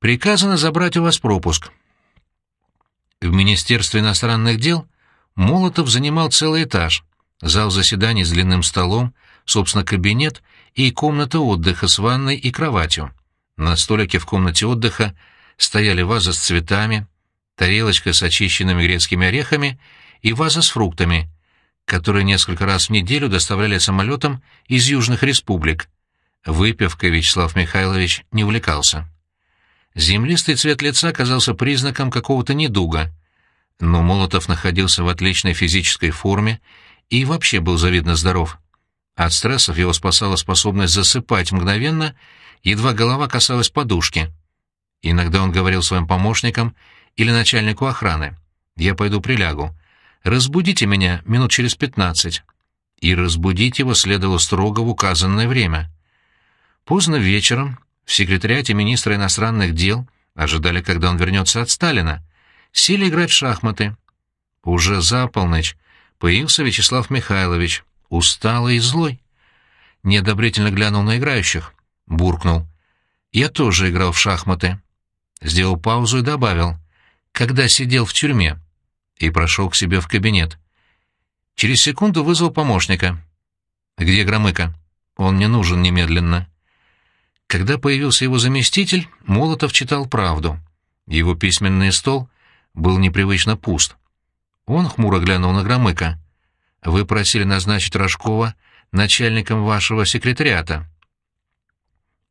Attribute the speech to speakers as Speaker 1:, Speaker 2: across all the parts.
Speaker 1: Приказано забрать у вас пропуск. В Министерстве иностранных дел Молотов занимал целый этаж, зал заседаний с длинным столом, собственно, кабинет и комната отдыха с ванной и кроватью. На столике в комнате отдыха стояли ваза с цветами, тарелочка с очищенными грецкими орехами и ваза с фруктами, которые несколько раз в неделю доставляли самолетом из южных республик. Выпивкой Вячеслав Михайлович не увлекался. Землистый цвет лица казался признаком какого-то недуга, но Молотов находился в отличной физической форме и вообще был завидно здоров. От стрессов его спасала способность засыпать мгновенно, едва голова касалась подушки. Иногда он говорил своим помощникам или начальнику охраны. «Я пойду прилягу. Разбудите меня минут через пятнадцать». И разбудить его следовало строго в указанное время. Поздно вечером в секретариате министра иностранных дел ожидали, когда он вернется от Сталина. Сели играть в шахматы. Уже за полночь появился Вячеслав Михайлович, усталый и злой. Неодобрительно глянул на играющих, буркнул. «Я тоже играл в шахматы». Сделал паузу и добавил когда сидел в тюрьме, и прошел к себе в кабинет. Через секунду вызвал помощника. «Где Громыко?» «Он мне нужен немедленно». Когда появился его заместитель, Молотов читал правду. Его письменный стол был непривычно пуст. Он хмуро глянул на Громыка. «Вы просили назначить Рожкова начальником вашего секретариата».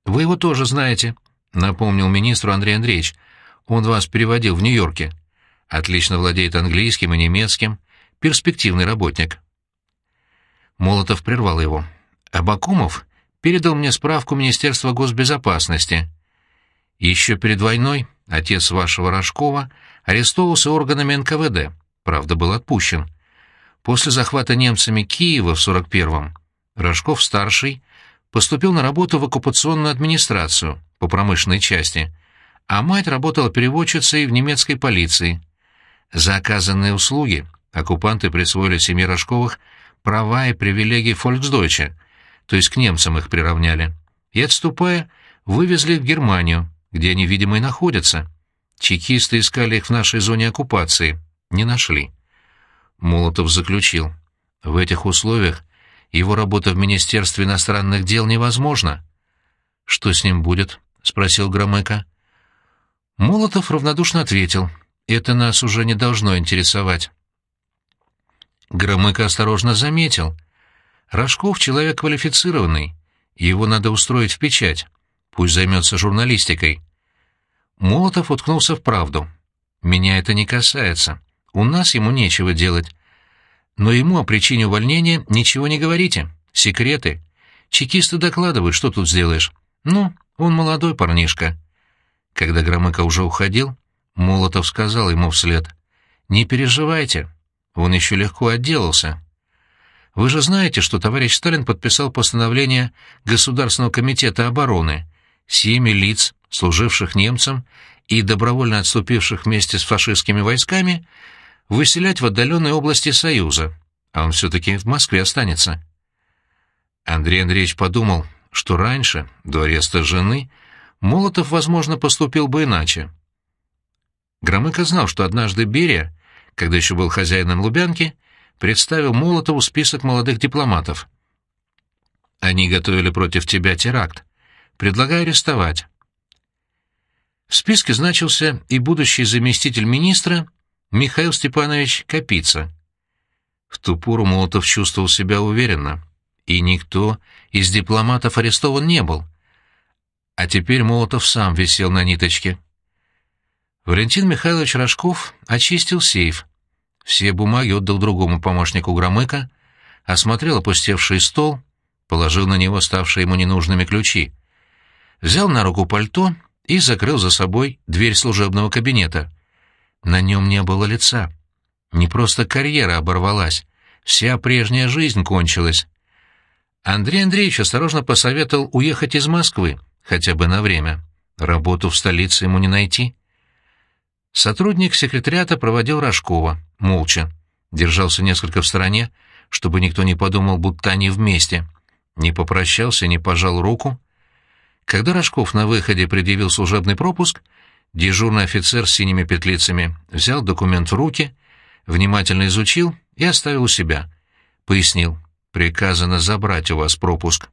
Speaker 1: «Вы его тоже знаете», — напомнил министру Андрей Андреевич, — он вас переводил в Нью-Йорке. Отлично владеет английским и немецким. Перспективный работник». Молотов прервал его. «Абакумов передал мне справку Министерства госбезопасности. Еще перед войной отец вашего Рожкова арестовался органами НКВД, правда, был отпущен. После захвата немцами Киева в 41-м Рожков-старший поступил на работу в оккупационную администрацию по промышленной части — а мать работала переводчицей в немецкой полиции. За оказанные услуги оккупанты присвоили семье Рожковых права и привилегии фольксдойче, то есть к немцам их приравняли, и, отступая, вывезли в Германию, где они, видимо, и находятся. Чекисты искали их в нашей зоне оккупации, не нашли. Молотов заключил, в этих условиях его работа в Министерстве иностранных дел невозможна. «Что с ним будет?» — спросил Громыко. Молотов равнодушно ответил, «Это нас уже не должно интересовать». Громыко осторожно заметил. Рожков — человек квалифицированный, его надо устроить в печать, пусть займется журналистикой. Молотов уткнулся в правду. «Меня это не касается. У нас ему нечего делать. Но ему о причине увольнения ничего не говорите. Секреты. Чекисты докладывают, что тут сделаешь. Ну, он молодой парнишка». Когда Громыко уже уходил, Молотов сказал ему вслед, «Не переживайте, он еще легко отделался. Вы же знаете, что товарищ Сталин подписал постановление Государственного комитета обороны, семи лиц, служивших немцам и добровольно отступивших вместе с фашистскими войсками, выселять в отдаленной области Союза, а он все-таки в Москве останется». Андрей Андреевич подумал, что раньше, до ареста жены, Молотов, возможно, поступил бы иначе. Громыко знал, что однажды Берия, когда еще был хозяином Лубянки, представил Молотову список молодых дипломатов. «Они готовили против тебя теракт. Предлагаю арестовать». В списке значился и будущий заместитель министра Михаил Степанович Капица. В ту пору Молотов чувствовал себя уверенно, и никто из дипломатов арестован не был — а теперь Молотов сам висел на ниточке. Валентин Михайлович Рожков очистил сейф. Все бумаги отдал другому помощнику Громыка, осмотрел опустевший стол, положил на него ставшие ему ненужными ключи, взял на руку пальто и закрыл за собой дверь служебного кабинета. На нем не было лица. Не просто карьера оборвалась, вся прежняя жизнь кончилась. Андрей Андреевич осторожно посоветовал уехать из Москвы, хотя бы на время. Работу в столице ему не найти. Сотрудник секретариата проводил Рожкова, молча. Держался несколько в стороне, чтобы никто не подумал, будто они вместе. Не попрощался, не пожал руку. Когда Рожков на выходе предъявил служебный пропуск, Дежурный офицер с синими петлицами взял документ в руки, внимательно изучил и оставил у себя. Пояснил. «Приказано забрать у вас пропуск».